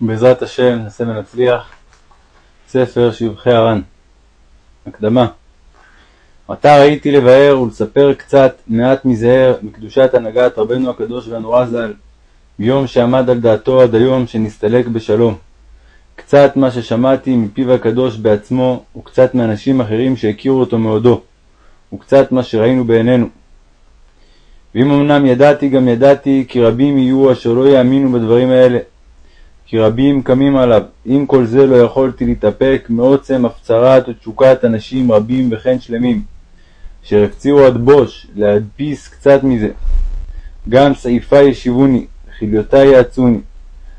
בעזרת השם נעשה ונצליח ספר שבחי הר"ן. הקדמה עתה ראיתי לבאר ולספר קצת מעט מזער מקדושת הנהגת רבנו הקדוש והנורא ז"ל ביום שעמד על דעתו עד היום שנסתלק בשלום. קצת מה ששמעתי מפיו הקדוש בעצמו וקצת מאנשים אחרים שהכירו אותו מאודו וקצת מה שראינו בעינינו. ואם אמנם ידעתי גם ידעתי כי רבים יהיו אשר לא יאמינו בדברים האלה כי רבים קמים עליו. עם כל זה לא יכולתי להתאפק מעוצם הפצרת ותשוקת אנשים רבים וכן שלמים, אשר הפצירו עד בוש להדפיס קצת מזה. גם סעיפה ישיבוני, חיליותי יעצוני.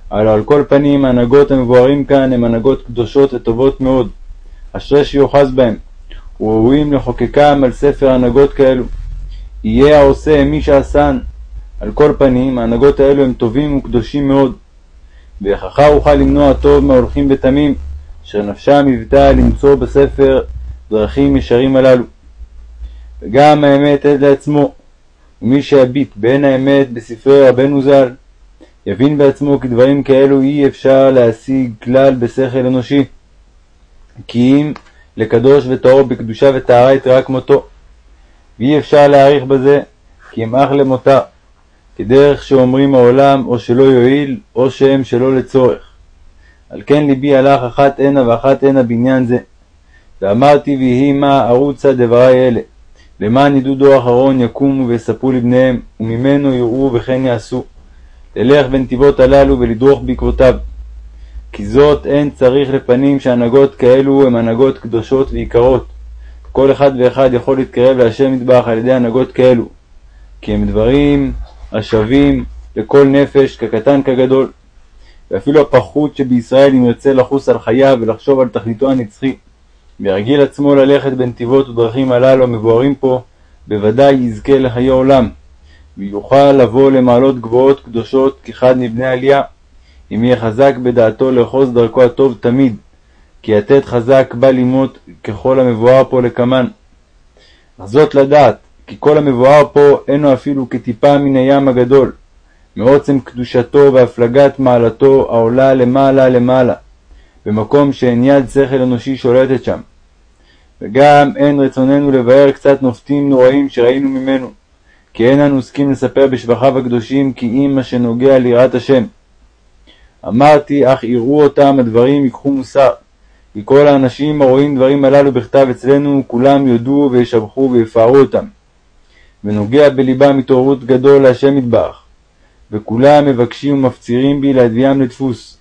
הלא על כל פנים ההנהגות המבוארים כאן הן הנהגות קדושות וטובות מאוד, אשרי שיוחז בהם, וראויים לחוקקם על ספר הנהגות כאלו. יהיה העושה מי שעשן. על כל פנים ההנהגות האלו הם טובים וקדושים מאוד. וכך אוכל למנוע טוב מההולכים בתמים, אשר נפשם היוותה למצוא בספר דרכים ישרים הללו. וגם האמת עד לעצמו, ומי שיביט בין האמת בספרי רבנו ז"ל, יבין בעצמו כי דברים כאלו אי אפשר להשיג כלל בשכל אנושי, כי אם לקדוש וטהור בקדושה וטהרה יתרה כמותו, ואי אפשר להעריך בזה, כי אם אך למותר. כדרך שאומרים העולם או שלא יועיל, או שהם שלא לצורך. על כן ליבי הלך אחת הנה ואחת הנה בעניין זה. ואמרתי ויהי מה ערוצה דברי אלה, למען ידעו דור אחרון יקומו ויספרו לבניהם, וממנו יראו וכן יעשו. ללך בנתיבות הללו ולדרוך בעקבותיו. כי זאת אין צריך לפנים שהנהגות כאלו הן הנהגות קדושות ויקרות. כל אחד ואחד יכול להתקרב להשם מטבח על ידי הנהגות כאלו. כי הם דברים השווים לכל נפש כקטן כגדול. ואפילו הפחות שבישראל אם ירצה לחוס על חייו ולחשוב על תכליתו הנצחי, וירגיל עצמו ללכת בנתיבות ודרכים הללו המבוארים פה, בוודאי יזכה לחיי עולם, ויוכל לבוא למעלות גבוהות קדושות כאחד מבני עלייה, אם יהיה חזק בדעתו לאחוז דרכו הטוב תמיד, כי יתד חזק בא לימות ככל המבואר פה לקמן. אך זאת לדעת, כי כל המבואר פה אינו אפילו כטיפה מן הים הגדול, מעוצם קדושתו והפלגת מעלתו העולה למעלה למעלה, במקום שאין יד שכל אנושי שולטת שם. וגם אין רצוננו לבאר קצת נופתים נוראים שראינו ממנו, כי אין אנו עוסקים לספר בשבחיו הקדושים כי אם מה שנוגע ליראת השם. אמרתי, אך יראו אותם הדברים ייקחו מוסר, כי כל האנשים הרואים דברים הללו בכתב אצלנו, כולם יודו וישבחו ויפארו אותם. ונוגע בלבם התעוררות גדול להשם יתברך, וכולם מבקשים ומפצירים בי להביאם לדפוס.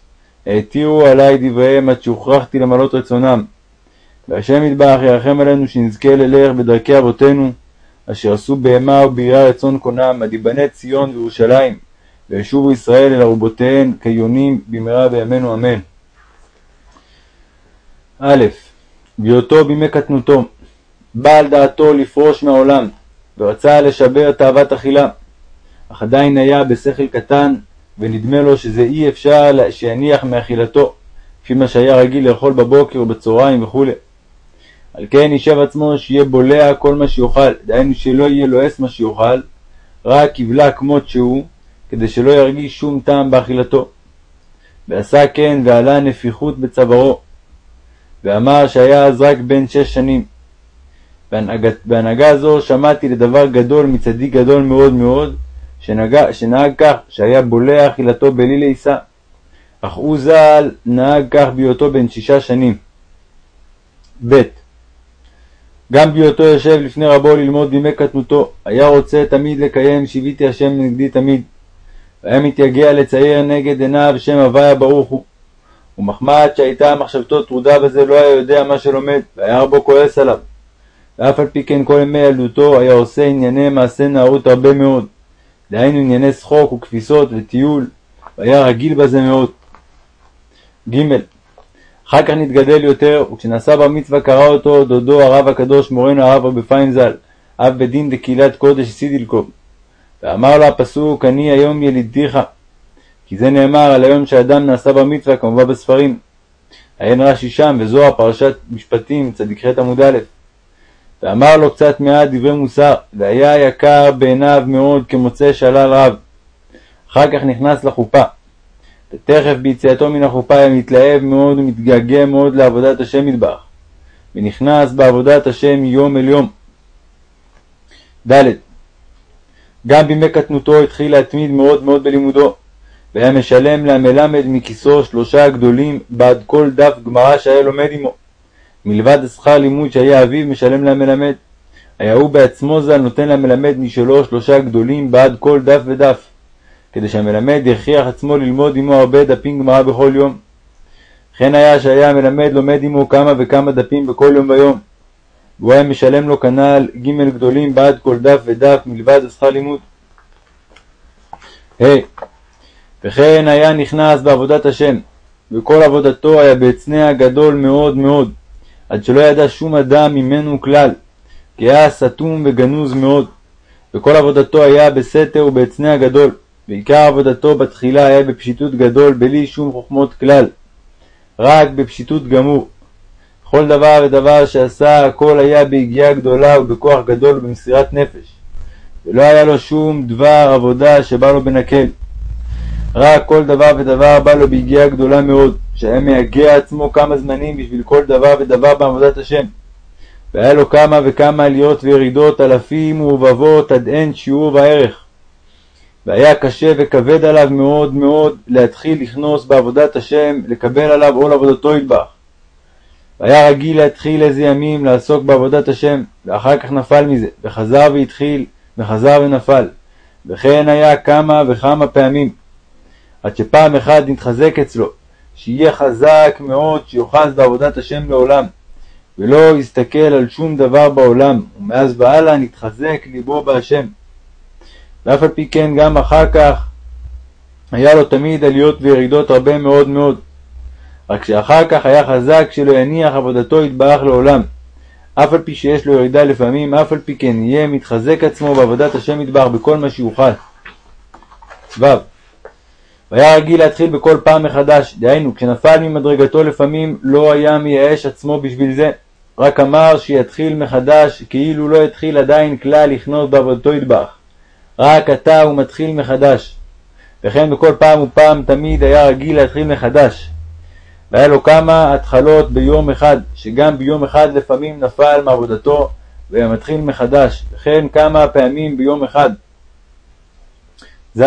העתירו עלי דבריהם עד שהוכרחתי למלות רצונם. והשם יתברך ירחם עלינו שנזכה ללך בדרכי אבותינו, אשר עשו בהמה וביראה רצון קונם, עד ייבנה ציון וירושלים, וישובו ישראל אל ארובותיהן כיונים במהרה בימינו אמן. א. בהיותו בימי קטנותו, בא על דעתו לפרוש מהעולם, ורצה לשבר תאוות אכילה, אך עדיין היה בשכל קטן, ונדמה לו שזה אי אפשר שיניח מאכילתו, לפי מה שהיה רגיל לאכול בבוקר ובצהריים וכו'. על כן יישב עצמו שיהיה בולע כל מה שיאכל, דהיינו שלא יהיה לועס מה שיאכל, רק יבלע כמות שהוא, כדי שלא ירגיש שום טעם באכילתו. ועשה כן ועלה נפיחות בצווארו, ואמר שהיה אז רק בן שש שנים. בהנהגה, בהנהגה זו שמעתי לדבר גדול מצדיק גדול מאוד מאוד, שנהג, שנהג כך שהיה בולע אכילתו בלי לעיסה. אך הוא ז"ל נהג כך בהיותו בן שישה שנים. ב. גם בהיותו יושב לפני רבו ללמוד בימי קטנותו, היה רוצה תמיד לקיים שיוויתי השם נגדי תמיד, והיה מתייגע לצייר נגד עיניו שם הוויה ברוך הוא. ומחמד שהייתה מחשבתו טרודה בזה לא היה יודע מה שלומד, והיה רבו כועס עליו. ואף על פי כן כל ימי ילדותו היה עושה ענייני מעשה נערות הרבה מאוד, דהיינו ענייני שחוק וכפיסות וטיול, והיה רגיל בזה מאוד. ג. אחר כך נתגדל יותר, וכשנעשה בר מצווה קרא אותו דודו הרב הקדוש מורנו הרב רבי פיין ז"ל, אב בית דין דקהילת קודש סידילקוב. ואמר לו הפסוק, אני היום ילידתיך. כי זה נאמר על היום שאדם נעשה בר מצווה, כמובן בספרים. עיין רש"י שם, וזוהר פרשת משפטים, צדיק ח עמוד א'. ואמר לו קצת מעט דברי מוסר, והיה יקר בעיניו מאוד כמוצא שלל רב. אחר כך נכנס לחופה. ותכף ביציאתו מן החופה היה מתלהב מאוד ומתגעגע מאוד לעבודת השם מטבח, ונכנס בעבודת השם יום אל יום. ד. גם בימי קטנותו התחיל להתמיד מאוד מאוד בלימודו, והיה משלם למלמד מכיסו שלושה גדולים בעד כל דף גמרא שהיה לומד עמו, מלבד השכר לימוד שהיה אביו משלם למלמד. היה הוא בעצמו ז"ל נותן למלמד משלו שלושה גדולים בעד כל דף ודף, כדי שהמלמד יכריח עצמו ללמוד עמו הרבה דפים גמרא בכל יום. וכן היה שהיה המלמד לומד עמו כמה וכמה דפים בכל יום ויום, והוא היה משלם לו כנ"ל ג' גדולים בעד כל דף ודף מלבד השכר לימוד. ה. Hey, וכן היה נכנס בעבודת השם, וכל עבודתו היה בהצנע גדול מאוד מאוד, עד שלא ידע שום אדם ממנו כלל, כי היה סתום וגנוז מאוד, וכל עבודתו היה בסתר ובהצנע גדול, ועיקר עבודתו בתחילה היה בפשיטות גדול, בלי שום חוכמות כלל, רק בפשיטות גמור. כל דבר ודבר שעשה, הכל היה ביגיעה גדולה ובכוח גדול ובמסירת נפש, ולא היה לו שום דבר עבודה שבא לו בנקל. רק כל דבר ודבר בא לו ביגיעה גדולה מאוד, שהיה מייגע עצמו כמה זמנים בשביל כל דבר ודבר בעבודת השם. והיה לו כמה וכמה עליות וירידות, אלפים ורבבות, עד אין שיעור וערך. והיה קשה וכבד עליו מאוד מאוד להתחיל לכנוס בעבודת השם, לקבל עליו עול עבודתו ידבח. והיה רגיל להתחיל איזה ימים לעסוק בעבודת השם, ואחר כך נפל מזה, וחזר והתחיל, וחזר ונפל. וכן היה כמה וכמה פעמים, עד שפעם אחת נתחזק אצלו, שיהיה חזק מאוד, שיוחז בעבודת השם לעולם, ולא יסתכל על שום דבר בעולם, ומאז והלאה נתחזק ליבו בהשם. ואף על פי כן גם אחר כך היה לו תמיד עליות וירידות הרבה מאוד מאוד. רק שאחר כך היה חזק שלא יניח עבודתו יתברך לעולם. אף על פי שיש לו ירידה לפעמים, אף על פי כן יהיה מתחזק עצמו בעבודת השם יתברך בכל מה שיוכל. ו. והיה רגיל להתחיל בכל פעם מחדש, דהיינו, כשנפל ממדרגתו לפעמים לא היה מייאש עצמו בשביל זה, רק אמר שיתחיל מחדש, כאילו לא התחיל עדיין כלל לכנות בעבודתו ידבח. רק עתה הוא מתחיל מחדש. וכן בכל פעם ופעם תמיד היה רגיל להתחיל מחדש. והיה לו כמה התחלות ביום אחד, שגם ביום אחד לפעמים נפל מעבודתו והיה מתחיל מחדש, וכן כמה פעמים ביום אחד. ז.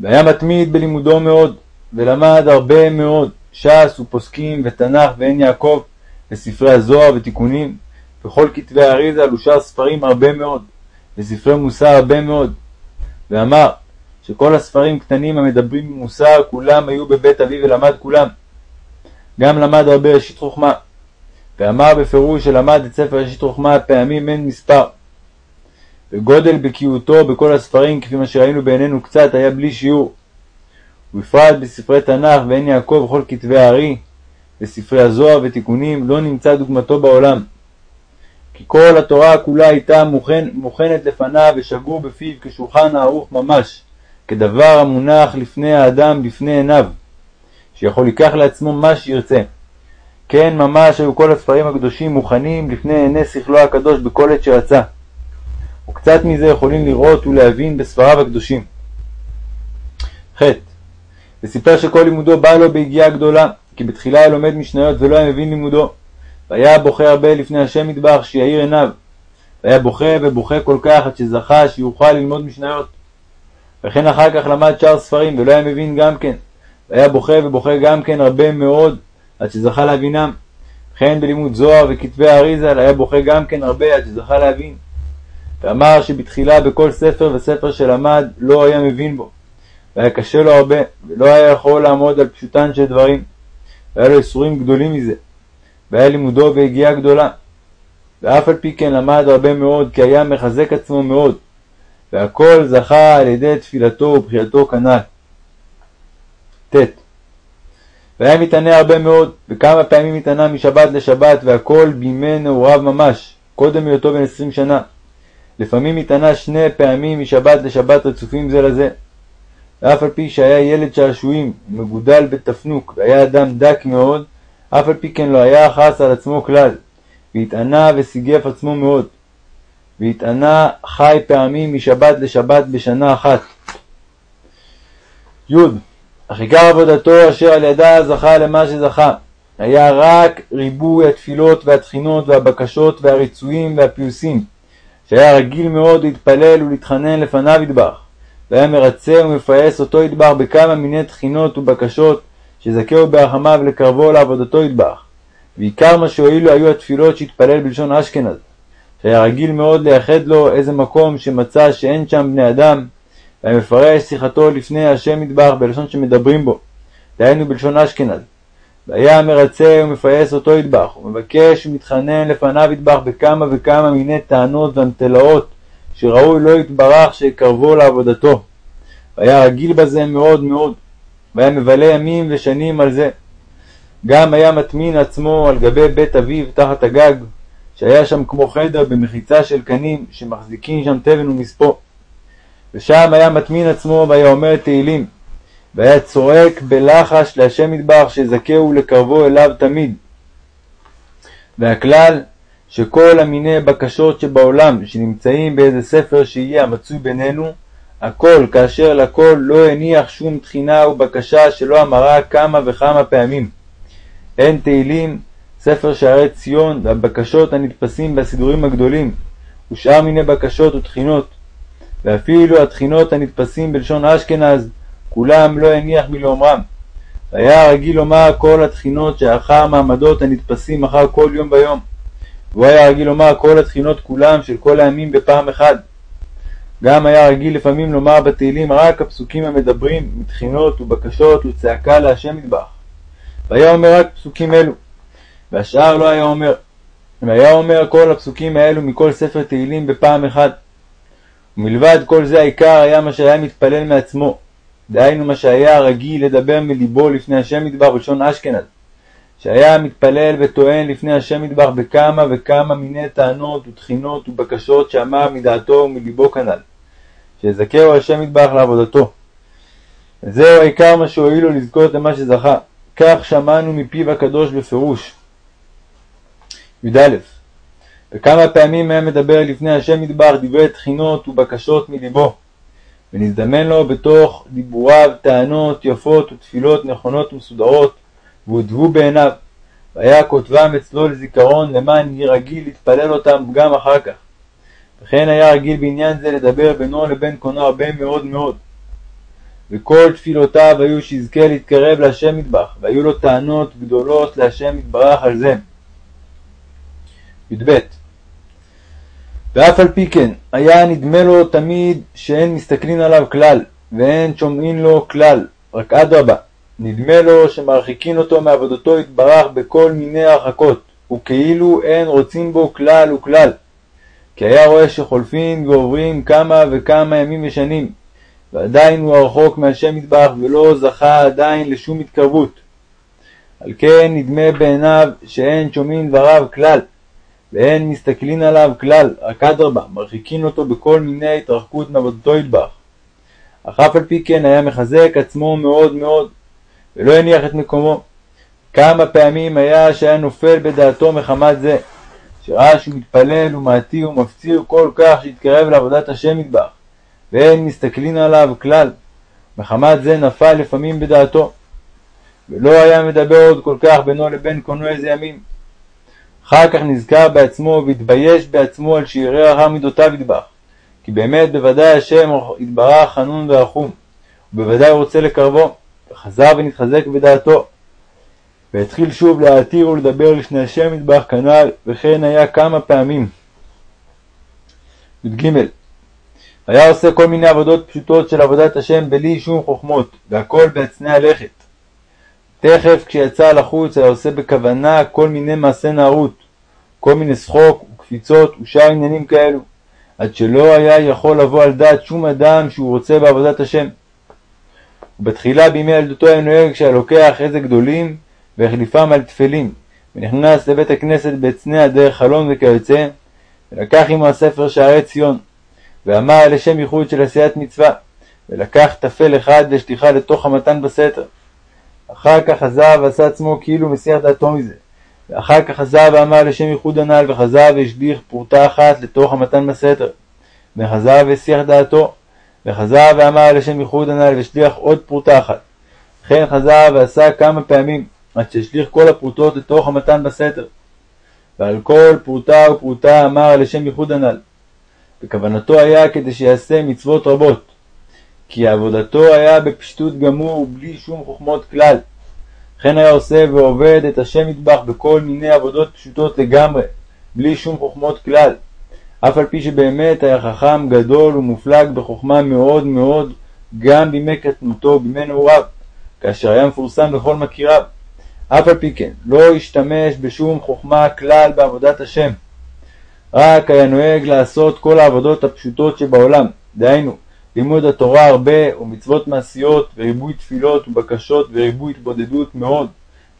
והיה מתמיד בלימודו מאוד, ולמד הרבה מאוד ש"ס ופוסקים ותנ"ך ועין יעקב, וספרי הזוהר ותיקונים, וכל כתבי האריזה ושאר ספרים הרבה מאוד, וספרי מוסר הרבה מאוד. ואמר שכל הספרים קטנים המדברים במוסר, כולם היו בבית אבי ולמד כולם. גם למד הרבה ראשית חוכמה. ואמר בפירוש שלמד את ספר ראשית חוכמה פעמים אין מספר. וגודל בקיאותו בכל הספרים, כפי מה שראינו בעינינו קצת, היה בלי שיעור. ובפרט בספרי תנ"ך ועין יעקב וכל כתבי הארי, וספרי הזוהר ותיקונים, לא נמצא דוגמתו בעולם. כי כל התורה כולה הייתה מוכן, מוכנת לפניו ושגור בפיו כשולחן הערוך ממש, כדבר המונח לפני האדם לפני עיניו, שיכול לקח לעצמו מה שירצה. כן, ממש היו כל הספרים הקדושים מוכנים לפני עיני שכלו הקדוש בכל עת שרצה. וקצת מזה יכולים לראות ולהבין בספריו הקדושים. ח. וסיפר שכל לימודו בא לו ביגיעה גדולה, כי בתחילה היה לומד משניות ולא היה מבין לימודו. והיה בוכה הרבה לפני השם מטבח שיאיר עיניו. והיה בוכה ובוכה כל כך עד שזכה שיוכל ללמוד משניות. וכן אחר כך למד שאר ספרים ולא היה מבין גם כן. והיה בוכה ובוכה גם כן הרבה מאוד עד שזכה להבינם. וכן בלימוד זוהר וכתבי האריזה היה בוכה גם כן הרבה עד שזכה להבין. ואמר שבתחילה בכל ספר וספר שלמד לא היה מבין בו, והיה קשה לו הרבה, ולא היה יכול לעמוד על פשוטן של דברים, והיה לו ייסורים גדולים מזה, והיה לימודו ביגיעה גדולה. ואף על פי כן למד הרבה מאוד, כי היה מחזק עצמו מאוד, והכל זכה על ידי תפילתו ובחייתו כנ"ל. ט. והיה מתענה הרבה מאוד, וכמה פעמים התענה משבת לשבת, והכל בימי נעוריו ממש, קודם היותו בן עשרים שנה. לפעמים התענה שני פעמים משבת לשבת רצופים זה לזה. ואף על פי שהיה ילד שעשועים, מגודל בתפנוק, והיה אדם דק מאוד, אף על פי כן לא היה חס על עצמו כלל, והתענה וסיגף עצמו מאוד. והתענה חי פעמים משבת לשבת בשנה אחת. י. אך עיקר עבודתו אשר על ידה זכה למה שזכה, היה רק ריבוי התפילות והתחינות והבקשות והריצויים והפיוסים, שהיה רגיל מאוד להתפלל ולהתחנן לפניו ידבח, והיה מרצה ומפעס אותו ידבח בכמה מיני תחינות ובקשות שזכהו ברחמיו לקרבו לעבודתו ידבח. ועיקר מה שהועילו היו התפילות שהתפלל בלשון אשכנז, שהיה רגיל מאוד לייחד לו איזה מקום שמצא שאין שם בני אדם, והיה מפרש שיחתו לפני השם ידבח בלשון שמדברים בו, דהיינו בלשון אשכנז. והיה מרצה ומפייס אותו ידבח, ומבקש ומתחנן לפניו ידבח בכמה וכמה מיני טענות ואמתלאות, שראוי לו יתברך שיקרבו לעבודתו. והיה רגיל בזה מאוד מאוד, והיה מבלה ימים ושנים על זה. גם היה מטמין עצמו על גבי בית אביו תחת הגג, שהיה שם כמו חדר במחיצה של קנים, שמחזיקים שם תבן ומספו. ושם היה מטמין עצמו והיה אומר תהילים, והיה צועק בלחש להשם ידבח שיזכהו לקרבו אליו תמיד. והכלל שכל המיני בקשות שבעולם שנמצאים באיזה ספר שיהיה המצוי בינינו, הכל כאשר לכל לא הניח שום תחינה ובקשה שלא אמרה כמה וכמה פעמים. הן תהילים, ספר שערי ציון והבקשות הנתפסים בסידורים הגדולים, ושאר מיני בקשות ותחינות, ואפילו התחינות הנתפסים בלשון אשכנז, כולם לא הניח מלאומרם. והיה רגיל לומר כל התחינות שאחר מעמדות הנתפסים אחר כל יום ויום. והוא היה רגיל לומר כל התחינות כולם של כל הימים בפעם אחד. גם היה רגיל לפעמים לומר בתהילים רק הפסוקים המדברים מתחינות ובקשות וצעקה להשם מטבח. והיה אומר רק פסוקים אלו, והשאר לא היה אומר. והיה אומר כל הפסוקים האלו מכל ספר תהילים בפעם אחת. ומלבד כל זה העיקר היה מה שהיה מתפלל מעצמו, דהיינו מה שהיה רגיל לדבר מליבו לפני השם מטבח בלשון אשכנז, שהיה מתפלל וטוען לפני השם מטבח בכמה וכמה מיני טענות ותחינות ובקשות שאמר מדעתו ומליבו כנ"ל, שיזכהו השם מטבח לעבודתו. וזהו העיקר מה שהועיל לו לזכות למה שזכה. כך שמענו מפיו הקדוש בפירוש. י"א וכמה פעמים היה מדבר לפני השם מטבח דברי תחינות ובקשות מליבו, ונזדמן לו בתוך דיבוריו טענות יפות ותפילות נכונות ומסודרות, והודבו בעיניו, והיה כותבם אצלו לזיכרון למען יהיה רגיל להתפלל אותם גם אחר כך. וכן היה רגיל בעניין זה לדבר בינו לבין קונו הרבה מאוד מאוד. וכל תפילותיו היו שיזכה להתקרב להשם מטבח, והיו לו טענות גדולות להשם יתברך על זה. י"ב ואף על פי כן, היה נדמה לו תמיד שאין מסתכלין עליו כלל, ואין שומעין לו כלל, רק אדרבה, נדמה לו שמרחיקין אותו מעבודתו יתברך בכל מיני הרחקות, וכאילו אין רוצים בו כלל וכלל. כי היה רואה שחולפין ועוברים כמה וכמה ימים ושנים, ועדיין הוא רחוק מהשם יתברך, ולא זכה עדיין לשום התקרבות. על כן נדמה בעיניו שאין שומעים דבריו כלל, ואין מסתכלין עליו כלל, רק אדרבה, מרחיקין אותו בכל מיני התרחקות מעבודתו יתברך. אך אף על פי כן היה מחזק עצמו מאוד מאוד, ולא הניח את מקומו. כמה פעמים היה שהיה נופל בדעתו מחמת זה, שראה שהוא מתפלל ומעתיר ומפציר כל כך שהתקרב לעבודת השם יתברך, ואין מסתכלין עליו כלל. מחמת זה נפל לפעמים בדעתו, ולא היה מדבר עוד כל כך בינו לבין קונו איזה ימים. אחר כך נזכר בעצמו והתבייש בעצמו על שיראה אחר מידותיו ידבח. כי באמת בוודאי השם יתברך חנון ורחום, ובוודאי רוצה לקרבו, וחזר ונתחזק בדעתו. והתחיל שוב להתיר ולדבר לפני השם יתברך כנ"ל, וכן היה כמה פעמים. י"ג היה עושה כל מיני עבודות פשוטות של עבודת השם בלי שום חוכמות, והכל בהצנע הלכת. תכף כשיצא לחוץ היה עושה בכוונה כל מיני מעשי נערות, כל מיני שחוק וקפיצות ושאר עניינים כאלו, עד שלא היה יכול לבוא על דעת שום אדם שהוא רוצה בעבודת השם. ובתחילה בימי ילדותו היה נוהג שהיה לוקח איזה גדולים והחליפם על תפלים, ונכנס לבית הכנסת בהצנע דרך חלון וכיוצא, ולקח עמו הספר שערי ציון, ואמר לשם ייחוד של עשיית מצווה, ולקח תפל אחד לשליחה לתוך המתן בסתר. אחר כך חזר ועשה עצמו כאילו מסיח דעתו מזה. ואחר כך חזר ואמר לשם ייחוד הנ"ל, וחזר והשליך פרוטה אחת לתוך המתן בסתר. וחזר והסיח דעתו, וחזר ואמר לשם ייחוד הנ"ל, והשליח עוד פרוטה אחת. לכן חזר ועשה כמה פעמים, עד שהשליך כל הפרוטות לתוך המתן בסתר. ועל כל פרוטה ופרוטה אמר לשם ייחוד הנ"ל. וכוונתו היה כדי שיעשה מצוות רבות, כי עבודתו היה בפשטות גמור בלי שום חוכמות כלל. לכן היה עושה ועובד את השם מטבח בכל מיני עבודות פשוטות לגמרי, בלי שום חוכמות כלל. אף על פי שבאמת היה חכם גדול ומופלג בחוכמה מאוד מאוד, גם בימי קטנותו ובימי נעוריו, כאשר היה מפורסם לכל מכיריו. אף על פי כן, לא השתמש בשום חוכמה כלל בעבודת השם. רק היה נוהג לעשות כל העבודות הפשוטות שבעולם, דהיינו, לימוד התורה הרבה ומצוות מעשיות וריבוי תפילות ובקשות וריבוי התבודדות מאוד,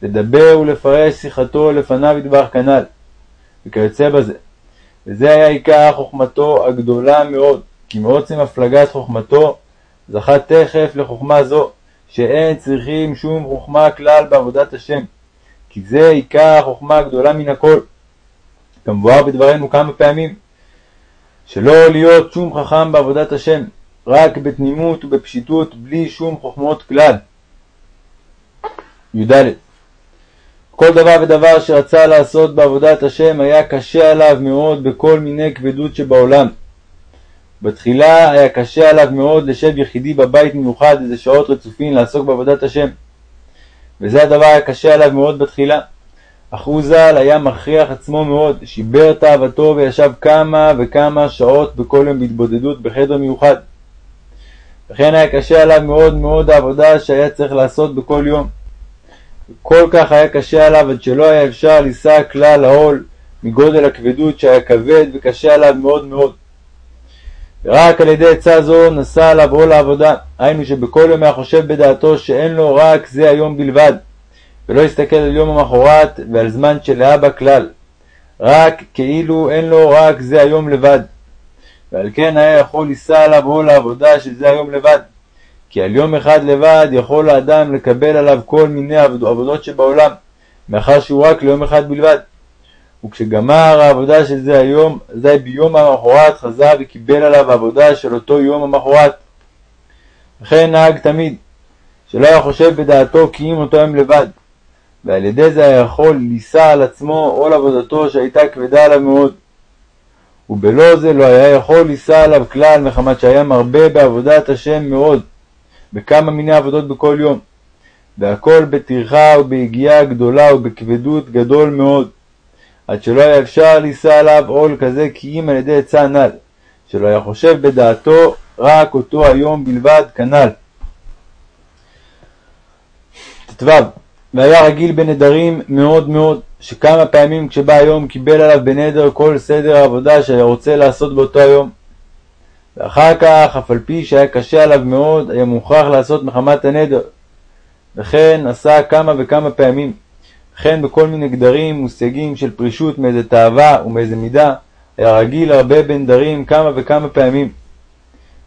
לדבר ולפרש שיחתו לפניו ידבר כנ"ל, וכיוצא בזה. וזה היה עיקר חוכמתו הגדולה מאוד, כי מעוצם הפלגת חוכמתו זכה תכף לחוכמה זו, שאין צריכים שום חוכמה כלל בעבודת השם, כי זה עיקר החוכמה הגדולה מן הכל. כמבואר בדברינו כמה פעמים, שלא להיות שום חכם בעבודת השם, רק בתמימות ובפשיטות, בלי שום חוכמות כלל. י"ד כל דבר ודבר שרצה לעשות בעבודת השם היה קשה עליו מאוד בכל מיני כבדות שבעולם. בתחילה היה קשה עליו מאוד לשב יחידי בבית מיוחד איזה שעות רצופים לעסוק בעבודת השם. וזה הדבר היה קשה עליו מאוד בתחילה. אך הוא ז"ל היה מכריח עצמו מאוד, שיבר תאוותו וישב כמה וכמה שעות בכל יום בהתבודדות בחדר מיוחד. וכן היה קשה עליו מאוד מאוד העבודה שהיה צריך לעשות בכל יום. כל כך היה קשה עליו עד שלא היה אפשר לישא כלל העול מגודל הכבדות שהיה כבד וקשה עליו מאוד מאוד. ורק על ידי עצה זו נשא עליו עול העבודה, היינו שבכל יום היה חושב בדעתו שאין לו רק זה היום בלבד, ולא יסתכל על יום המחרת ועל זמן שלהבא כלל, רק כאילו אין לו רק זה היום לבד. ועל כן היה יכול לישא עליו עול העבודה שזה היום לבד. כי על יום אחד לבד יכול האדם לקבל עליו כל מיני עבודות שבעולם, מאחר שהוא רק ליום אחד בלבד. וכשגמר העבודה של זה היום, אזי ביום המחרת חזר וקיבל עליו העבודה של אותו יום המחרת. וכן נהג תמיד, שלא היה חושב בדעתו כי אם אותו יום לבד, ועל ידי זה היה יכול לישא על עצמו עול עבודתו שהייתה כבדה עליו מאוד. ובלא זה לא היה יכול לישא עליו כלל, מחמת שהיה מרבה בעבודת השם מאוד, בכמה מיני עבודות בכל יום, והכל בטרחה וביגיעה גדולה ובכבדות גדול מאוד, עד שלא היה אפשר לישא עליו עול כזה כי אם על ידי עצה הנ"ל, שלא היה חושב בדעתו רק אותו היום בלבד כנ"ל. ט"ו והיה רגיל בנדרים מאוד מאוד, שכמה פעמים כשבא היום קיבל עליו בנדר כל סדר העבודה שהיה רוצה לעשות באותו היום. ואחר כך, אף על פי שהיה קשה עליו מאוד, היה מוכרח לעשות מחמת הנדר. וכן עשה כמה וכמה פעמים. וכן בכל מיני גדרים וסייגים של פרישות מאיזה תאווה ומאיזה מידה, היה רגיל הרבה בנדרים כמה וכמה פעמים.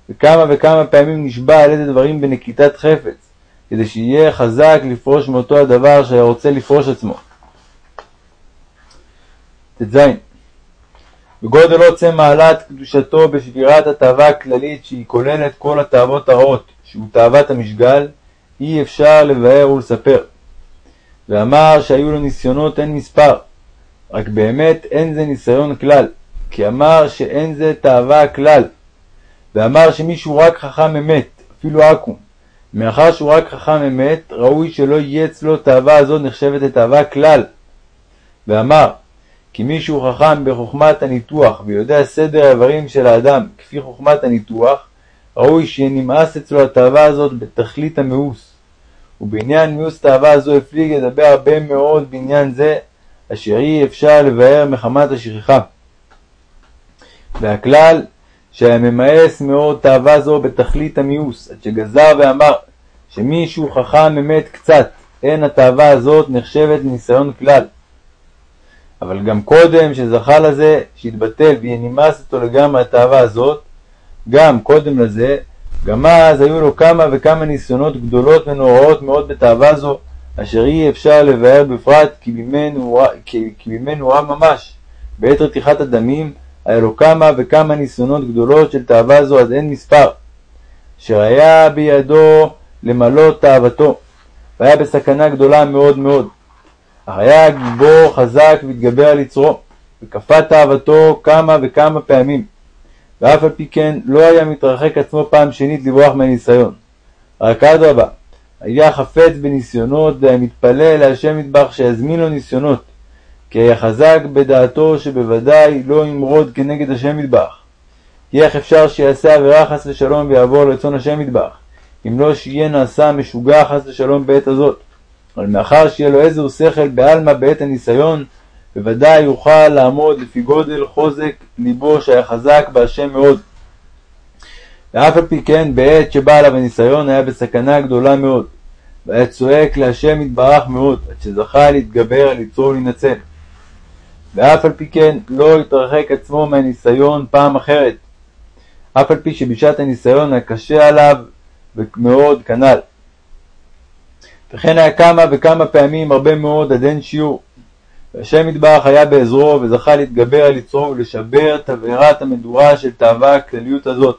וכמה וכמה פעמים נשבע על איזה דברים בנקיטת חפץ, כדי שיהיה חזק לפרוש מאותו הדבר שהיה רוצה לפרוש עצמו. ט"ז בגודל עוצם מעלת קדושתו בשבירת התאווה הכללית שהיא כוללת כל התאוות הרעות, שהוא תאוות המשגל, אי אפשר לבאר ולספר. ואמר שהיו לו ניסיונות אין מספר, רק באמת אין זה ניסיון כלל, כי אמר שאין זה תאווה כלל, ואמר שמישהו רק חכם אמת, אפילו עכו"ם, מאחר שהוא רק חכם אמת, ראוי שלא יהיה אצלו תאווה הזאת נחשבת לתאווה כלל. ואמר, כי מי שהוא חכם בחוכמת הניתוח ויודע סדר האיברים של האדם כפי חוכמת הניתוח, ראוי שנמאס אצלו התאווה הזאת בתכלית המאוס. ובעניין מיאוס תאווה זו הפליג לדבר הרבה מאוד בעניין זה, אשר אי אפשר לבאר מחמת השכחה. והכלל שהיה ממאס מאוד תאווה זו בתכלית המיאוס, עד שגזר ואמר שמי שהוא חכם אמת קצת, אין התאווה הזאת נחשבת לניסיון כלל. אבל גם קודם שזכה לזה, שהתבטל ויהיה נמאס אותו לגמרי התאווה הזאת, גם קודם לזה, גם אז היו לו כמה וכמה ניסיונות גדולות ונוראות מאוד בתאווה זו, אשר אי אפשר לבאר בפרט כי ממנו רע ממש. בעת רתיחת הדמים היה לו כמה וכמה ניסיונות גדולות של תאווה זו עד אין מספר, אשר היה בידו למלא תאוותו, והיה בסכנה גדולה מאוד מאוד. אך היה גיבור חזק והתגבר על יצרו, וכפה תאוותו כמה וכמה פעמים, ואף על פי כן לא היה מתרחק עצמו פעם שנית לברוח מהניסיון. רק אדרבה, היה חפץ בניסיונות והיה מתפלל להשם מטבח שיזמין לו ניסיונות, כי היה חזק בדעתו שבוודאי לא ימרוד כנגד השם מטבח. כי איך אפשר שיעשה עבירה חס ושלום ויעבור לרצון השם מטבח, אם לא שיהיה נעשה משוגע חס ושלום בעת הזאת. אבל מאחר שיהיה לו עזר שכל בעלמא בעת הניסיון, בוודאי יוכל לעמוד לפי גודל חוזק ליבו שהיה חזק בהשם מאוד. ואף על פי כן, בעת שבא עליו הניסיון, היה בסכנה גדולה מאוד, והיה צועק להשם יתברך מאוד, עד שזכה להתגבר על יצרו ולהינצל. ואף על פי כן, לא התרחק עצמו מהניסיון פעם אחרת, אף על פי שבשעת הניסיון היה קשה עליו מאוד כנ"ל. וכן היה כמה וכמה פעמים הרבה מאוד עד אין שיעור. והשם יתברך היה בעזרו וזכה להתגבר על יצרו ולשבר תבערת המדורה של תאווה הכלליות הזאת.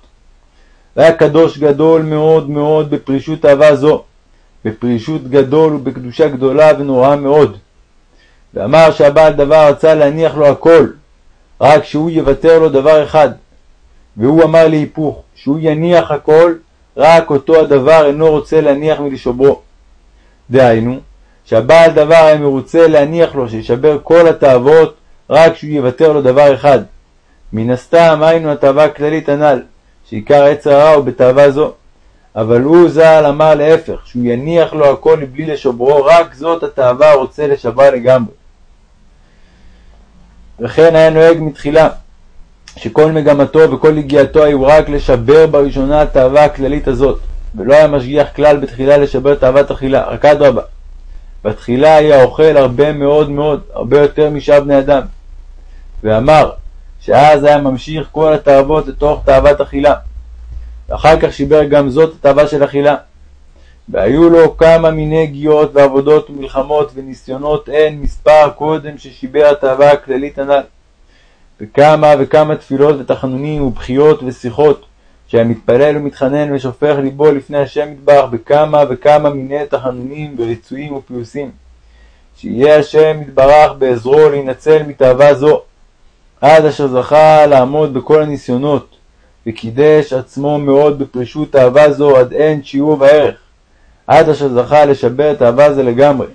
והיה קדוש גדול מאוד מאוד בפרישות תאווה זו, בפרישות גדול ובקדושה גדולה ונוראה מאוד. ואמר שהבעל דבר רצה להניח לו הכל, רק שהוא יוותר לו דבר אחד. והוא אמר להיפוך, שהוא יניח הכל, רק אותו הדבר אינו רוצה להניח מלשוברו. דהיינו, שהבעל דבר היה מרוצה להניח לו שישבר כל התאוות, רק שהוא יוותר לו דבר אחד. מן הסתם היינו התאווה הכללית הנ"ל, שעיקר עץ הרע הוא בתאווה זו. אבל הוא ז"ל אמר להפך, שהוא יניח לו הכל מבלי לשוברו, רק זאת התאווה רוצה לשברה לגמרי. וכן היה נוהג מתחילה, שכל מגמתו וכל הגיעתו היו רק לשבר בראשונה התאווה הכללית הזאת, ולא היה משגיח כלל בתחילה לשבר תאוות אכילה, רק אדרבה. בתחילה היה אוכל הרבה מאוד מאוד, הרבה יותר משאר בני אדם. ואמר שאז היה ממשיך כל התאוות לתוך תאוות אכילה. ואחר כך שיבר גם זאת התאווה של אכילה. והיו לו כמה מיני גיאות ועבודות ומלחמות וניסיונות אין מספר קודם ששיבר התאווה הכללית הנ"ל. וכמה וכמה תפילות ותחנונים ובחיות ושיחות שהיה מתפלל ומתחנן ושופך ליבו לפני השם מטבח בכמה וכמה מיני תחנונים וריצויים ופיוסים. שיהיה השם יתברך בעזרו להינצל מתאווה זו, עד אשר זכה לעמוד בכל הניסיונות, וקידש עצמו מאוד בפרישות אהבה זו עד אין שיעור וערך, עד אשר זכה לשבר את אהבה זו לגמרי.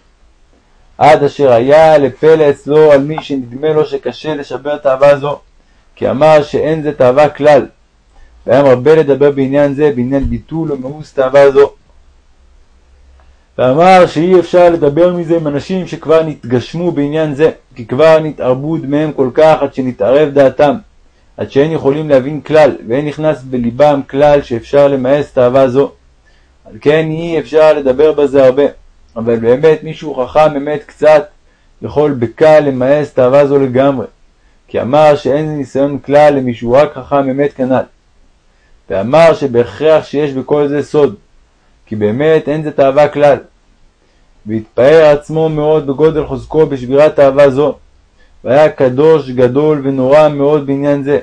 עד אשר היה לפלא אצלו על מי שנדמה לו שקשה לשבר את האהבה זו, כי אמר שאין זה תאווה כלל, והיה מרבה לדבר בעניין זה, בעניין ביטול ומאוס תאווה זו. ואמר שאי אפשר לדבר מזה עם אנשים שכבר נתגשמו בעניין זה, כי כבר נתערבו דמיהם כל כך עד שנתערב דעתם, עד שאין יכולים להבין כלל, ואין נכנס בליבם כלל שאפשר למאס תאווה זו. על כן אי אפשר לדבר בזה הרבה. אבל באמת מישהו חכם אמת קצת יכול בקל למאס תאווה זו לגמרי, כי אמר שאין זה ניסיון כלל למישהו רק חכם אמת כנ"ל. ואמר שבהכרח שיש בכל זה סוד, כי באמת אין זה תאווה כלל. והתפאר עצמו מאוד בגודל חוזקו בשבירת תאווה זו, והיה קדוש גדול ונורא מאוד בעניין זה.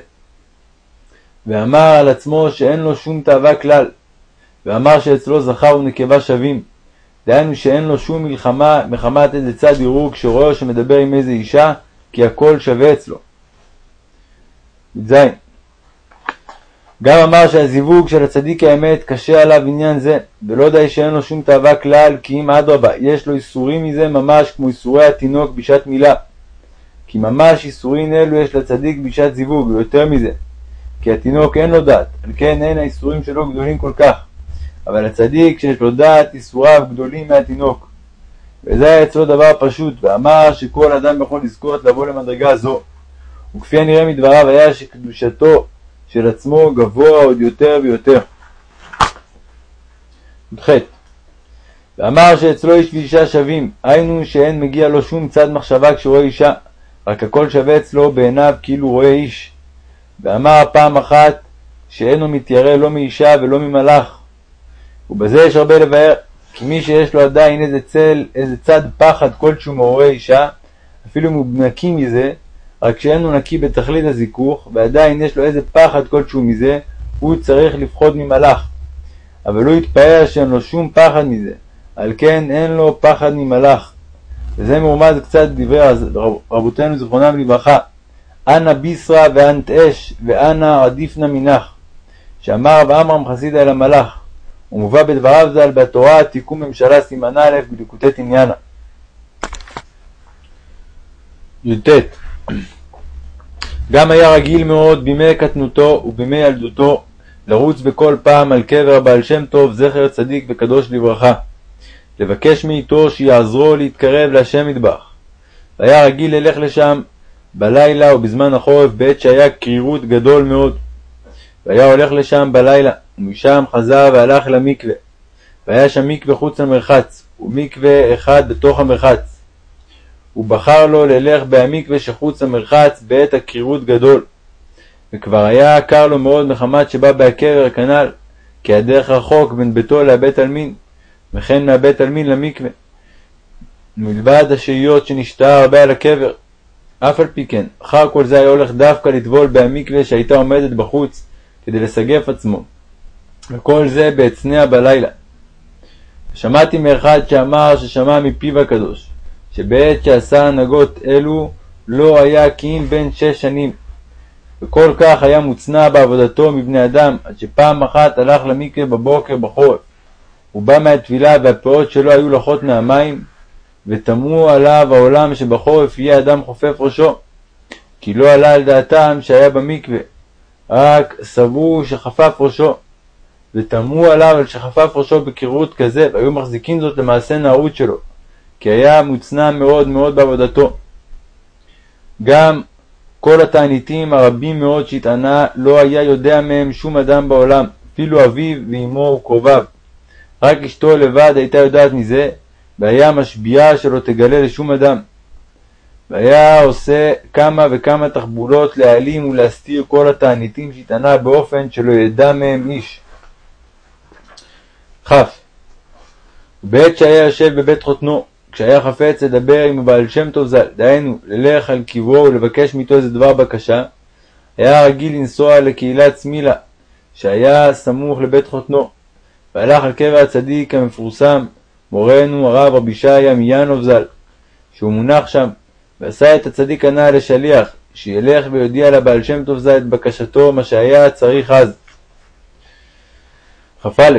ואמר על עצמו שאין לו שום תאווה כלל, ואמר שאצלו זכר ונקבה שווים, דהיינו שאין לו שום מלחמה מחמת איזה צד ערעור כשרואה שמדבר עם איזה אישה, כי הכל שווה אצלו. י"ז גם אמר שהזיווג של הצדיק האמת קשה עליו עניין זה, ולא די שאין לו שום תאווה כלל, כי אם אדרבה, יש לו איסורים מזה ממש כמו איסורי התינוק בשעת מילה. כי ממש איסורים אלו יש לצדיק בשעת זיווג, ויותר מזה. כי התינוק אין לו דת, על כן אין האיסורים שלו גדולים כל כך. אבל הצדיק שיש לו דעת איסוריו גדולים מהתינוק. וזה היה אצלו דבר פשוט, ואמר שכל אדם יכול לזכות לבוא למדרגה זו. וכפי הנראה מדבריו היה שקדושתו של עצמו גבוה עוד יותר ויותר. י"ח ואמר שאצלו איש ואישה שווים, היינו שאין מגיע לו שום צד מחשבה כשרואה אישה, רק הכל שווה אצלו בעיניו כאילו רואה איש. ואמר פעם אחת שאינו מתיירא לא מאישה ולא ממלאך, ובזה יש הרבה לבאר, כי מי שיש לו עדיין איזה צל, איזה צד פחד כלשהו מעורר אישה, אפילו אם הוא נקי מזה, רק שאין הוא נקי בתכלית הזיכוך, ועדיין יש לו איזה פחד כלשהו מזה, הוא צריך לפחוד ממלאך. אבל הוא יתפאר שאין לו שום פחד מזה, על כן אין לו פחד ממלאך. וזה מרומז קצת דברי רבותינו זיכרונם לברכה, אנא ביסרא ואנת אש ואנא עדיפנא מנך, שאמר רב עמרם חסיד אל המלאך, ומובא בדבריו ז"ל בתורה תיקון ממשלה סימן א' בליקוטי תניאנה. י"ט גם היה רגיל מאוד בימי קטנותו ובימי ילדותו לרוץ בכל פעם על קבר הבעל שם טוב זכר צדיק וקדוש לברכה, לבקש מאיתו שיעזרו להתקרב להשם מטבח. והיה רגיל ללך לשם בלילה ובזמן החורף בעת שהיה קרירות גדול מאוד. והיה הולך לשם בלילה, ומשם חזר והלך למקווה. והיה שם מקווה חוץ למרחץ, ומקווה אחד בתוך המרחץ. הוא בחר לו ללך בהמקווה שחוץ למרחץ בעת הקרירות גדול. וכבר היה קר לו מאוד מחמת שבא בהקבר כנ"ל, כי הדרך רחוק בין ביתו לבית עלמין, וכן מהבית עלמין למקווה. מלבד השהיות שנשתהה הרבה על הקבר. אף על פי כן, אחר כל זה היה הולך דווקא לטבול בהמקווה שהייתה עומדת בחוץ, כדי לסגף עצמו. וכל זה בהצנע בלילה. שמעתי מאחד שאמר ששמע מפיו הקדוש, שבעת שעשה הנהגות אלו לא היה כי אם בן שש שנים, וכל כך היה מוצנע בעבודתו מבני אדם, עד שפעם אחת הלך למקווה בבוקר בחורף. הוא בא מהתפילה והפאות שלו היו לחות מהמים, ותמרו עליו העולם שבחורף יהיה אדם חופף ראשו, כי לא עלה על דעתם שהיה במקווה, רק סברו שחפף ראשו, ותמרו עליו על שחפף ראשו בקרירות כזה, והיו מחזיקים זאת למעשה נערות שלו, כי היה מוצנע מאוד מאוד בעבודתו. גם כל התעניתים הרבים מאוד שהתענה, לא היה יודע מהם שום אדם בעולם, אפילו אביו ואמו וקרוביו. רק אשתו לבד הייתה יודעת מזה, והיה משביעה שלא תגלה לשום אדם. והיה עושה כמה וכמה תחבולות להעלים ולהסתיר כל התעניתים שהתענה באופן שלא ידע מהם איש. כ. בעת שהיה יושב בבית חותנו, כשהיה חפץ לדבר עם הבעל שם טוב ז"ל, דהיינו, ללך על קברו ולבקש מאיתו איזה דבר בקשה, היה רגיל לנסוע לקהילת סמילה, שהיה סמוך לבית חותנו, והלך על קבר הצדיק המפורסם, מורנו הרב רבי שיה מיאנוב ז"ל, שהוא מונח שם, ועשה את הצדיק הנ"ל לשליח, שילך ויודיע לבעל שם טוב ז"ל את בקשתו, מה שהיה צריך אז. כ"א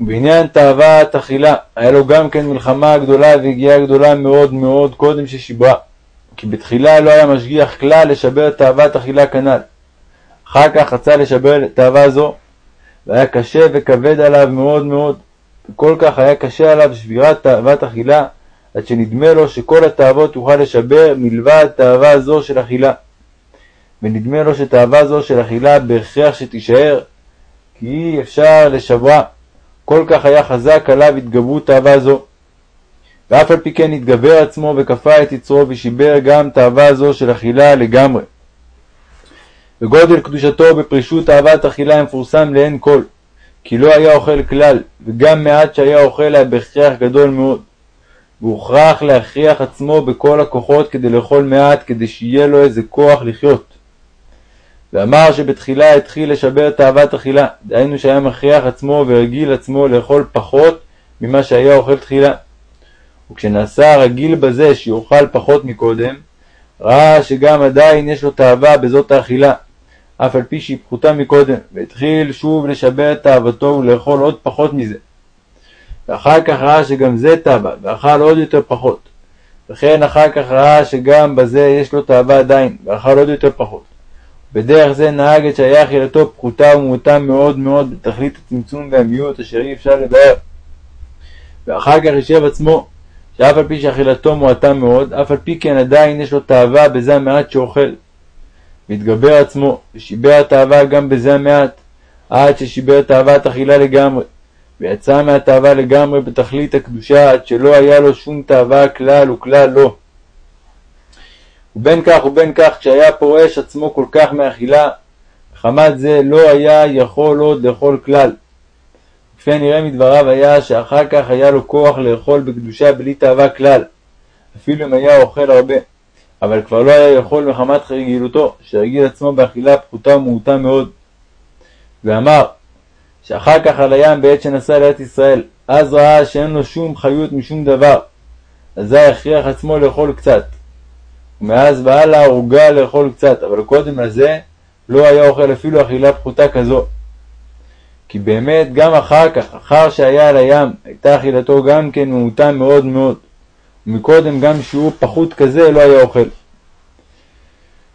בעניין תאוות אכילה, היה לו גם כן מלחמה גדולה והגיעה גדולה מאוד מאוד קודם ששיברה. כי בתחילה לא היה משגיח כלל לשבר תאוות אכילה כנ"ל. אחר כך רצה לשבר תאווה זו, והיה קשה וכבד עליו מאוד מאוד. וכל כך היה קשה עליו שבירת תאוות אכילה, עד שנדמה לו שכל התאוות יוכל לשבר מלבד תאווה זו של אכילה. ונדמה לו שתאווה זו של אכילה בהכרח שתישאר, כי אי אפשר לשברה. כל כך היה חזק עליו התגברות תאווה זו. ואף על פי כן התגבר עצמו וכפה את יצרו ושיבר גם תאווה זו של אכילה לגמרי. וגודל קדושתו בפרישות תאוות אכילה מפורסם לעין כל, כי לא היה אוכל כלל, וגם מעט שהיה אוכל היה בהכרח גדול מאוד. והוכרח להכריח עצמו בכל הכוחות כדי לאכול מעט, כדי שיהיה לו איזה כוח לחיות. ואמר שבתחילה התחיל לשבר תאוות אכילה, דהיינו שהיה מכריח עצמו והרגיל עצמו לאכול פחות ממה שהיה אוכל תחילה. וכשנעשה רגיל בזה שיאכל פחות מקודם, ראה שגם עדיין יש לו תאווה בזאת האכילה, אף על פי שהיא פחותה מקודם, והתחיל שוב לשבר את תאוותו ולאכול עוד פחות מזה. ואחר כך ראה שגם זה תאווה, ואכל עוד יותר פחות. וכן אחר כך ראה שגם בזה יש לו תאווה עדיין, ואכל עוד יותר פחות. בדרך זה נהג את שהיה אכילתו פחותה ומועטה מאוד מאוד בתכלית הצמצום והמיעוט אשר אי אפשר לבאר. ואחר כך יישב עצמו, שאף על פי שאכילתו מועטה מאוד, אף על פי כן עדיין יש לו תאווה בזה המעט שאוכל. והתגבר עצמו, ושיבר התאווה גם בזה המעט, עד ששיבר תאוות אכילה לגמרי, ויצא מהתאווה לגמרי בתכלית הקדושה, עד שלא היה לו שום תאווה כלל וכלל לא. ובין כך ובין כך, כשהיה פורש עצמו כל כך מאכילה, מחמת זה לא היה יכול עוד לאכול כלל. כפי הנראה מדבריו היה שאחר כך היה לו כוח לאכול בקדושה בלי תאווה כלל, אפילו אם היה אוכל הרבה, אבל כבר לא היה יכול מחמת רגילותו, שהרגיל עצמו באכילה פחותה ומעוטה מאוד. ואמר, שאחר כך על הים בעת שנסע לארץ ישראל, אז ראה שאין לו שום חיות משום דבר, אזי הכריח עצמו לאכול קצת. ומאז והלאה הורגל לאכול קצת, אבל קודם לזה לא היה אוכל אפילו אכילה פחותה כזו. כי באמת גם אחר כך, אחר שהיה על הים, הייתה אכילתו גם כן מעוטה מאוד מאוד. ומקודם גם שיעור פחות כזה לא היה אוכל.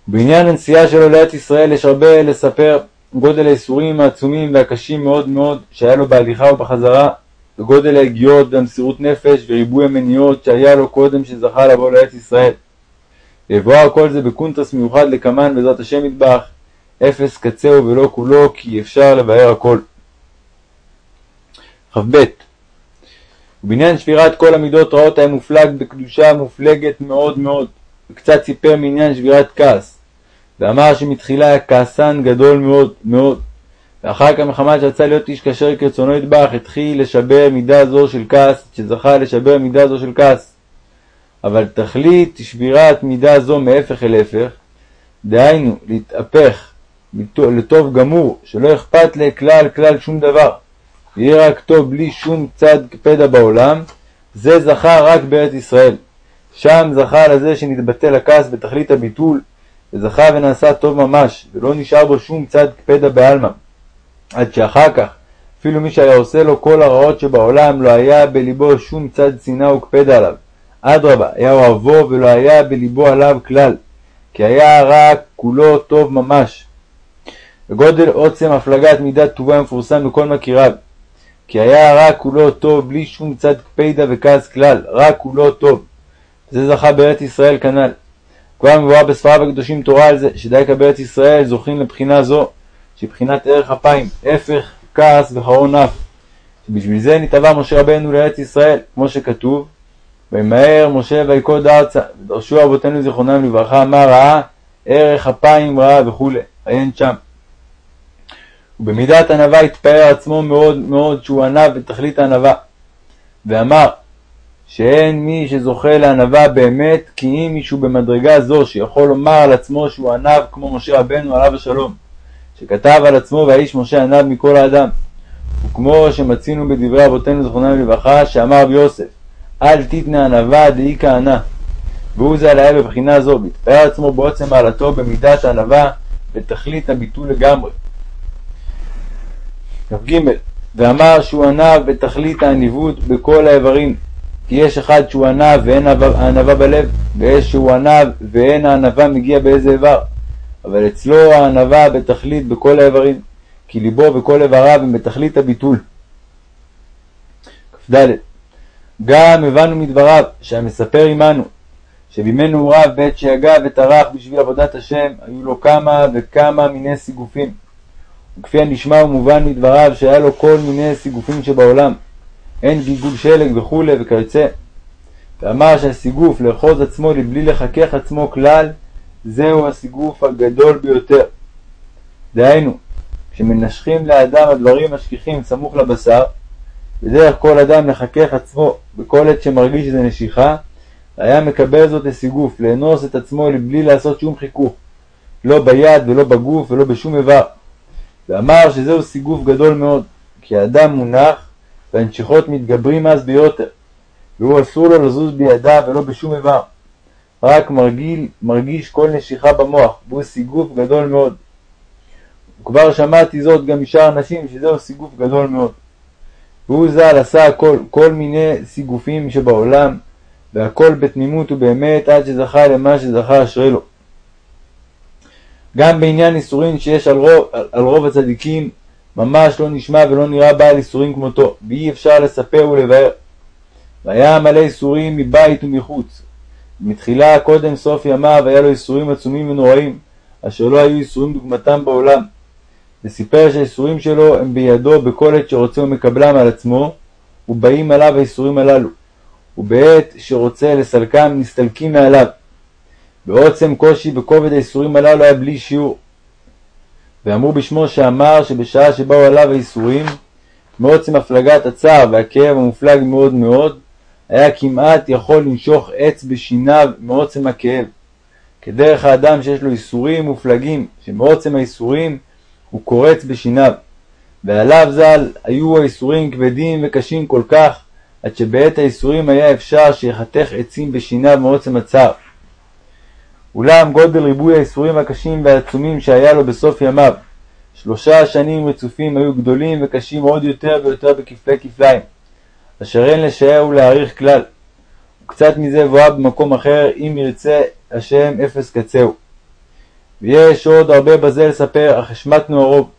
בעניין הנסיעה שלו לארץ ישראל יש הרבה לספר גודל האיסורים העצומים והקשים מאוד מאוד שהיה לו בהליכה ובחזרה, וגודל ההגיעות והמסירות נפש וריבוי המניעות שהיה לו קודם שזכה לבוא לארץ ישראל. ויבואר כל זה בקונטרס מיוחד לקמן בעזרת השם יתברך, אפס קצהו ולא כולו, כי אפשר לבאר הכל. כ"ב ובעניין שבירת כל המידות רעות היה מופלג בקדושה מופלגת מאוד מאוד, וקצת סיפר מעניין שבירת כעס, ואמר שמתחילה היה כעסן גדול מאוד מאוד, ואחר כך מחמת שרצה להיות איש כשר כרצונו ידבח, התחיל לשבר מידה זו של כעס, שזכה לשבר מידה זו של כעס. אבל תכלית שבירת מידה זו מהפך אל הפך, דהיינו להתהפך לטוב גמור, שלא אכפת לכלל כלל שום דבר, ויהיה רק טוב בלי שום צד פדע בעולם, זה זכה רק בארץ ישראל. שם זכה לזה שנתבטל הכעס בתכלית הביטול, וזכה ונעשה טוב ממש, ולא נשאר בו שום צד קפדה בעלמא. עד שאחר כך, אפילו מי שהיה עושה לו כל הרעות שבעולם, לא היה בליבו שום צד שנאה וקפדה עליו. אדרבה, היה אוהבו ולא היה בליבו עליו כלל, כי היה רק כולו טוב ממש. וגודל עוצם הפלגת מידת טובה מפורסם בכל מכיריו. כי היה רק כולו טוב, בלי שום צד קפידה וכעס כלל, רק כולו טוב. זה זכה בארץ ישראל כנ"ל. כבר מבואר בספריו הקדושים תורה על זה, שדייקה בארץ ישראל זוכים לבחינה זו, שהיא בחינת ערך אפיים, הפך כעס וחרון אף. שבשביל זה נתבע משה רבנו לארץ ישראל, כמו שכתוב, וימהר משה ויקוד ארצה, ודרשו אבותינו זיכרונם לברכה, מה ראה? ערך אפיים ראה וכולי, עיין שם. ובמידת ענווה התפאר עצמו מאוד מאוד שהוא ענב בתכלית הענווה, ואמר שאין מי שזוכה לענווה באמת כי אם מישהו במדרגה זו שיכול לומר על עצמו שהוא ענב כמו משה רבנו עליו השלום, שכתב על עצמו והאיש משה ענב מכל האדם, וכמו שמצינו בדברי אבותינו זכרונם לברכה שאמר ביוסף אל תתנה ענווה דאי כהנה והוא זה היה בבחינה זו, והתפאר עצמו בעוצם מעלתו במידת הענווה בתכלית הביטול לגמרי. כ"ג ואמר שהוא ענב בתכלית העניבות בכל האיברים כי יש אחד שהוא ענב ואין הענבה בלב ויש שהוא ענב ואין הענבה מגיע באיזה איבר. אבל אצלו הענבה בתכלית בכל האיברים כי ליבו וכל איבריו הם בתכלית הביטול. כ"ד. גם הבנו מדבריו שהמספר עמנו שבימי נעוריו בעת שיגע וטרח בשביל עבודת השם היו לו כמה וכמה מיני סיגופים. וכפי הנשמע ומובן מדבריו שהיה לו כל מיני סיגופים שבעולם, הן גלגול שלג וכולי וכיוצא. ואמר שהסיגוף לאחוז עצמו לבלי לחכך עצמו כלל, זהו הסיגוף הגדול ביותר. דהיינו, כשמנשכים לאדם הדברים משכיחים סמוך לבשר, בדרך כל אדם לחכך עצמו בכל עת שמרגיש איזה נשיכה, היה מקבל זאת לסיגוף, לאנוס את עצמו לבלי לעשות שום חיכוך, לא ביד ולא בגוף ולא בשום איבר. ואמר שזהו סיגוף גדול מאוד, כי האדם מונח והנשיכות מתגברים אז ביותר, והוא אסור לו לזוז בידיו ולא בשום איבר, רק מרגיל, מרגיש כל נשיכה במוח, והוא סיגוף גדול מאוד. וכבר שמעתי זאת גם משאר אנשים, שזהו סיגוף גדול מאוד. והוא ז"ל עשה הכל, כל מיני סיגופים שבעולם, והכל בתמימות ובאמת עד שזכה למה שזכה אשרי לו. גם בעניין איסורים שיש על רוב, על, על רוב הצדיקים, ממש לא נשמע ולא נראה בעל איסורים כמותו, ואי אפשר לספר ולבאר. והיה מלא איסורים מבית ומחוץ. מתחילה קודם סוף ימיו היה לו איסורים עצומים ונוראים, אשר לא היו איסורים דוגמתם בעולם. וסיפר שהאיסורים שלו הם בידו בכל עת שרוצה ומקבלם על עצמו, ובאים עליו האיסורים הללו. ובעת שרוצה לסלקם נסתלקים מעליו. בעוצם קושי וכובד האיסורים הללו היה בלי שיעור. ואמרו בשמו שאמר שבשעה שבאו עליו האיסורים, מעוצם הפלגת הצער והכאב המופלג מאוד מאוד, היה כמעט יכול לנשוך עץ בשיניו מעוצם הכאב. כדרך האדם שיש לו איסורים מופלגים, שמעוצם האיסורים הוא קורץ בשיניו. ועליו ז"ל היו האיסורים כבדים וקשים כל כך, עד שבעת האיסורים היה אפשר שיחתך עצים בשיניו מעוצם הצער. אולם גודל ריבוי האיסורים הקשים והעצומים שהיה לו בסוף ימיו, שלושה שנים רצופים היו גדולים וקשים עוד יותר ויותר בכפלי כפליים, אשר אין לשער ולהעריך כלל. וקצת מזה בואה במקום אחר, אם ירצה השם אפס קצהו. ויש עוד הרבה בזה לספר, אך השמטנו הרוב.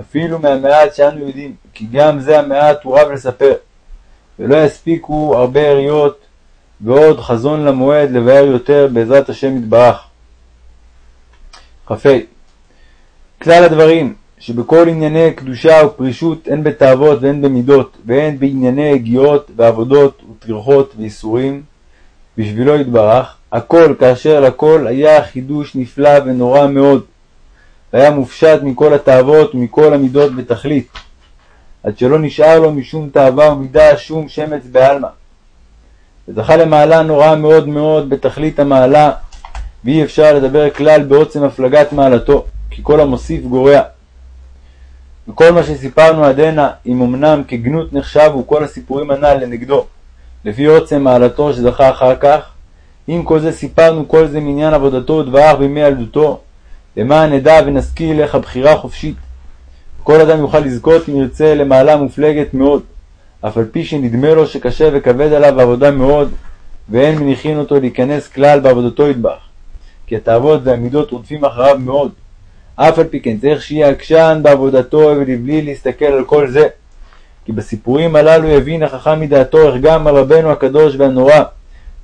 אפילו מהמעט שאנו יודעים, כי גם זה המעט הוא רב לספר. ולא יספיקו הרבה יריות ועוד חזון למועד לבאר יותר בעזרת השם יתברך. כ"ה כלל הדברים שבכל ענייני קדושה ופרישות הן בתאוות והן במידות והן בענייני הגיעות ועבודות וטרחות ואיסורים בשבילו יתברך הכל כאשר לכל היה חידוש נפלא ונורא מאוד והיה מופשט מכל התאוות ומכל המידות בתכלית עד שלא נשאר לו משום תאווה ומידה שום שמץ בעלמא וזכה למעלה נוראה מאוד מאוד בתכלית המעלה ואי אפשר לדבר כלל בעוצם הפלגת מעלתו כי כל המוסיף גורע. וכל מה שסיפרנו עד הנה, אם אמנם כגנות נחשבו כל הסיפורים הנ"ל לנגדו, לפי עוצם מעלתו שזכה אחר כך, עם כל זה סיפרנו כל זה מעניין עבודתו ודברך בימי ילדותו, למען נדע ונשכיל איך הבחירה חופשית. כל אדם יוכל לזכות אם ירצה למעלה מופלגת מאוד, אף על פי שנדמה לו שקשה וכבד עליו העבודה מאוד, ואין מניחין אותו להיכנס כלל בעבודתו ידבח, כי התאוות והמידות רודפים אחריו מאוד. אף על פי כן צריך שיהיה עקשן בעבודתו ולבלי להסתכל על כל זה. כי בסיפורים הללו יבין החכם מדעתו איך גם על רבנו הקדוש והנורא,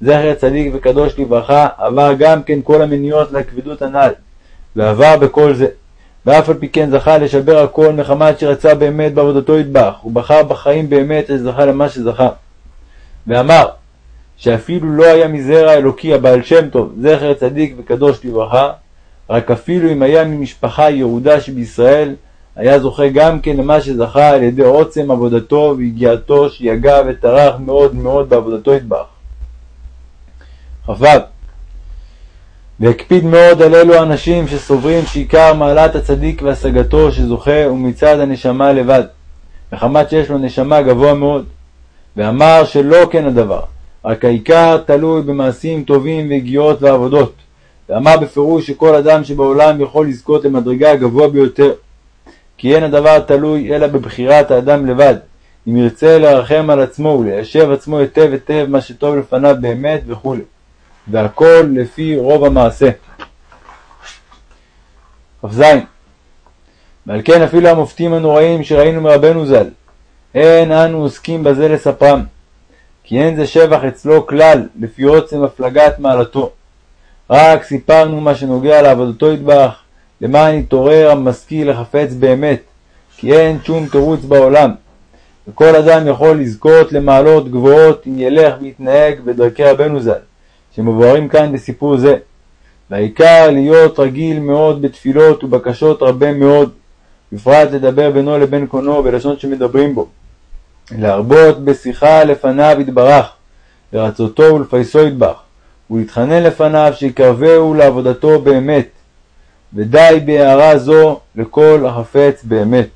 זכר צדיק וקדוש לברכה, עבר גם כן כל המניעות לכבדות הנ"ל, ועבר בכל זה. ואף על פי כן זכה לשבר הכל מחמת שרצה באמת בעבודתו ידבח, ובחר בחיים באמת שזכה למה שזכה. ואמר, שאפילו לא היה מזרע אלוקי הבעל שם טוב, זכר צדיק וקדוש לברכה, רק אפילו אם היה ממשפחה יהודה שבישראל, היה זוכה גם כן למה שזכה על ידי עוצם עבודתו ויגיעתו שיגע וטרח מאוד מאוד בעבודתו ידבח. כ"ו והקפיד מאוד על אלו האנשים שסוברים שעיקר מעלת הצדיק והשגתו שזוכה הוא מצד הנשמה לבד, מחמת שיש לו נשמה גבוה מאוד, ואמר שלא כן הדבר, רק העיקר תלוי במעשים טובים והגיעות ועבודות, ואמר בפירוש שכל אדם שבעולם יכול לזכות למדרגה הגבוה ביותר, כי אין הדבר תלוי אלא בבחירת האדם לבד, אם ירצה לרחם על עצמו וליישב עצמו היטב היטב מה שטוב לפניו באמת וכו', והכל לפי רוב המעשה. כ"ז ועל כן אפילו המופתים הנוראים שראינו מרבנו ז"ל, אין אנו עוסקים בזה לספרם, כי אין זה שבח אצלו כלל לפי עוצם הפלגת מעלתו. רק סיפרנו מה שנוגע לעבודתו ידבח, למען יתעורר המשכיל לחפץ באמת, כי אין שום תירוץ בעולם, וכל אדם יכול לזכות למעלות גבוהות אם ילך ויתנהג בדרכי רבנו ז"ל, שמבוארים כאן בסיפור זה. והעיקר להיות רגיל מאוד בתפילות ובקשות הרבה מאוד, בפרט לדבר בינו לבין קונו בלשון שמדברים בו. להרבות בשיחה לפניו יתברך, לרצותו ולפייסו ידבח, ולהתחנן לפניו שיקרבהו לעבודתו באמת, ודי בהערה זו לכל החפץ באמת.